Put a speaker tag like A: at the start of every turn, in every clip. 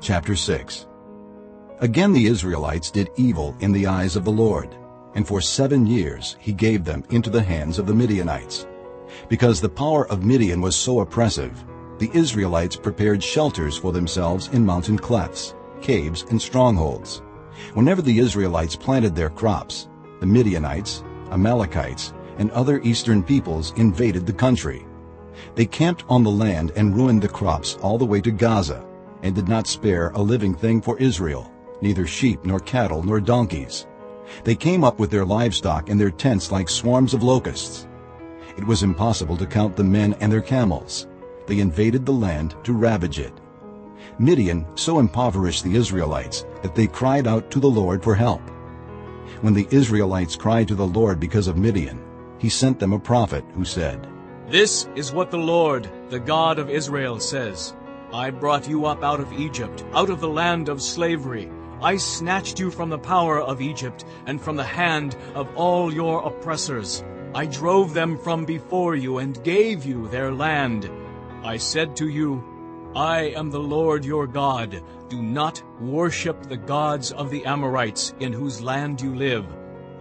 A: Chapter 6 Again the Israelites did evil in the eyes of the Lord, and for seven years he gave them into the hands of the Midianites. Because the power of Midian was so oppressive, the Israelites prepared shelters for themselves in mountain clefts, caves, and strongholds. Whenever the Israelites planted their crops, the Midianites, Amalekites, and other eastern peoples invaded the country. They camped on the land and ruined the crops all the way to Gaza, and did not spare a living thing for Israel, neither sheep nor cattle nor donkeys. They came up with their livestock and their tents like swarms of locusts. It was impossible to count the men and their camels. They invaded the land to ravage it. Midian so impoverished the Israelites that they cried out to the Lord for help. When the Israelites cried to the Lord because of Midian, he sent them a prophet who said,
B: This is what the Lord, the God of Israel, says. I brought you up out of Egypt, out of the land of slavery. I snatched you from the power of Egypt and from the hand of all your oppressors. I drove them from before you and gave you their land. I said to you, I am the Lord your God. Do not worship the gods of the Amorites in whose land you live.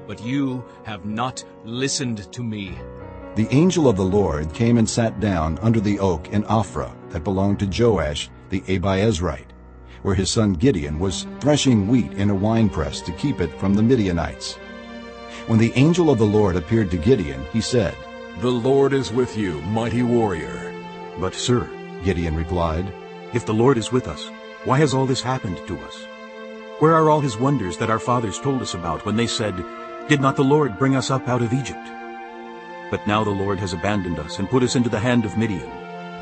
B: But you have not listened to me.
A: The angel of the Lord came and sat down under the oak in Ophrah that belonged to Joash the Abiezrite, where his son Gideon was threshing wheat in a winepress to keep it from the Midianites. When the angel of the Lord appeared to Gideon, he said,
C: The Lord is with you, mighty warrior.
D: But, sir,
A: Gideon replied,
D: if the Lord is with us, why has all this happened to us? Where are all his wonders that our fathers told us about when they said, Did not the Lord bring us up out of Egypt? But now the Lord has abandoned us and put us into the hand of Midian.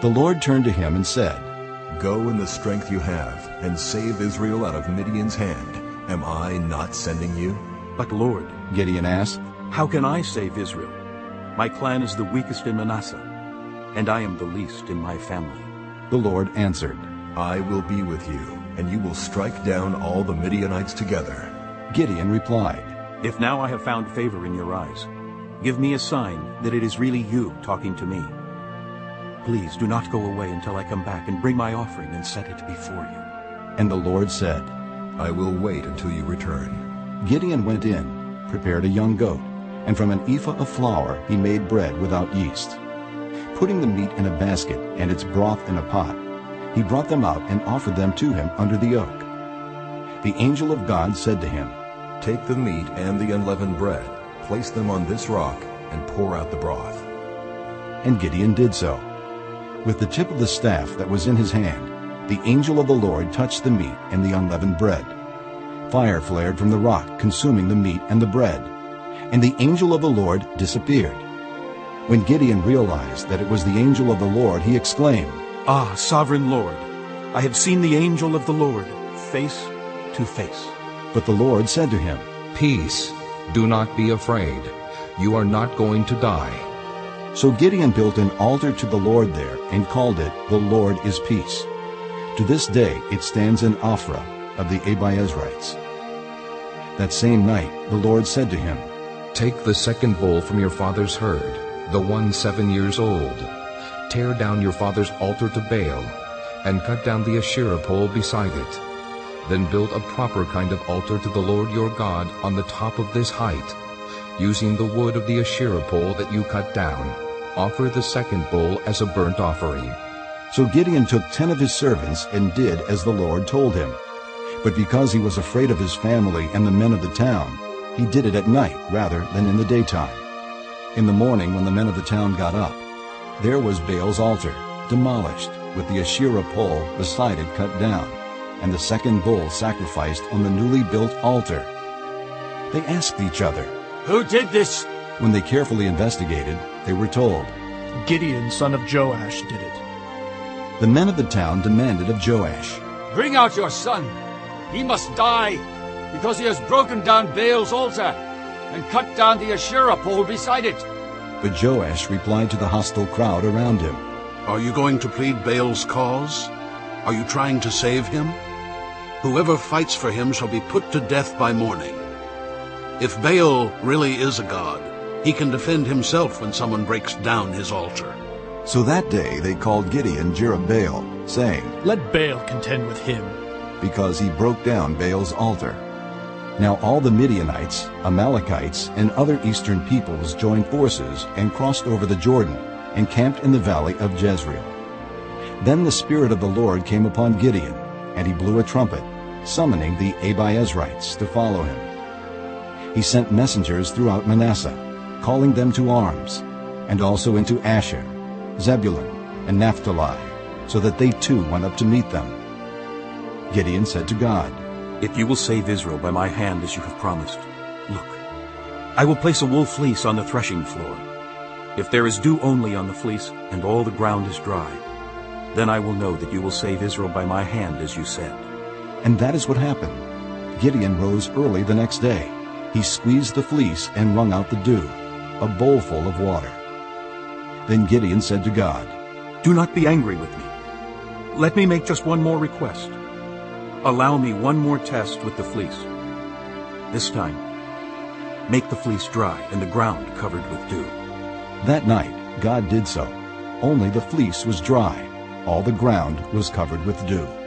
A: The Lord turned to him and said,
E: Go in the strength you have, and save Israel out of Midian's hand. Am I not sending you?
D: But Lord,
A: Gideon asked,
D: how can I save Israel? My clan is the weakest in Manasseh, and I am the least in my family.
A: The Lord answered,
E: I will be with you, and you will strike down all the Midianites together.
A: Gideon replied,
D: If now I have found favor in your eyes, give me a sign that it is really you talking to me. Please do not go away until I come back and bring my offering and set it before you.
A: And the Lord said,
E: I will wait until you return.
A: Gideon went in, prepared a young goat, and from an ephah of flour he made bread without yeast. Putting the meat in a basket and its broth in a pot, he brought them out and offered them to him under the oak. The angel of God said to him,
E: Take the meat and the unleavened bread, place them on this rock, and pour out the broth.
A: And Gideon did so. With the tip of the staff that was in his hand, the angel of the Lord touched the meat and the unleavened bread. Fire flared from the rock, consuming the meat and the bread, and the angel of the Lord disappeared. When Gideon realized that it was the angel of the Lord, he exclaimed,
D: Ah, sovereign Lord, I have seen the angel of the Lord face to face.
A: But the Lord said to him,
F: Peace, do not be afraid. You are not going to die.
A: So Gideon built an altar to the Lord there and called it, The Lord is Peace. To this day it stands in Ophrah of the Abiezrites. That same night the Lord said to him,
F: Take the second bull from your father's herd, the one seven years old. Tear down your father's altar to Baal, and cut down the Asherah pole beside it. Then build a proper kind of altar to the Lord your God on the top of this height, using the wood of the Asherah pole that you cut down. Offer the second bull as a burnt offering.
A: So Gideon took ten of his servants and did as the Lord told him. But because he was afraid of his family and the men of the town, he did it at night rather than in the daytime. In the morning when the men of the town got up, there was Baal's altar, demolished, with the Asherah pole beside it cut down, and the second bull sacrificed on the newly built altar. They asked each other.
B: Who did this?
A: When they carefully investigated, they were told.
G: Gideon, son of Joash, did it.
A: The men of the town demanded of Joash,
H: Bring out your son. He must die, because he has broken down Baal's altar and cut down the Asherah pole beside it.
A: But Joash replied to the hostile crowd around him,
C: Are you going to plead Baal's cause? Are you trying to save him? Whoever fights for him shall be put to death by morning. If Baal really is a god, he can defend himself when someone breaks down his altar.
A: So that day they called Gideon Jerubbaal, saying,
G: Let Baal contend with him.
A: because he broke down Baal's altar. Now all the Midianites, Amalekites, and other eastern peoples joined forces and crossed over the Jordan and camped in the valley of Jezreel. Then the Spirit of the Lord came upon Gideon, and he blew a trumpet, summoning the Abiezrites to follow him. He sent messengers throughout Manasseh, calling them to arms, and also into Asher, Zebulun, and Naphtali, so that they too went up to meet them. Gideon said to God,
D: If you will save Israel by my hand as you have promised, look, I will place a wool fleece on the threshing floor. If there is dew only on the fleece, and all the ground is dry, then I will know that you will save Israel by my hand as you said.
A: And that is what happened. Gideon rose early the next day. He squeezed the fleece and wrung out the dew, a bowlful of water. Then Gideon said to God,
D: Do not be angry with me. Let me make just one more request. Allow me one more test with the fleece. This time, make the fleece dry and the ground covered with dew.
A: That night God did so. Only the fleece was dry. All the ground was covered with dew.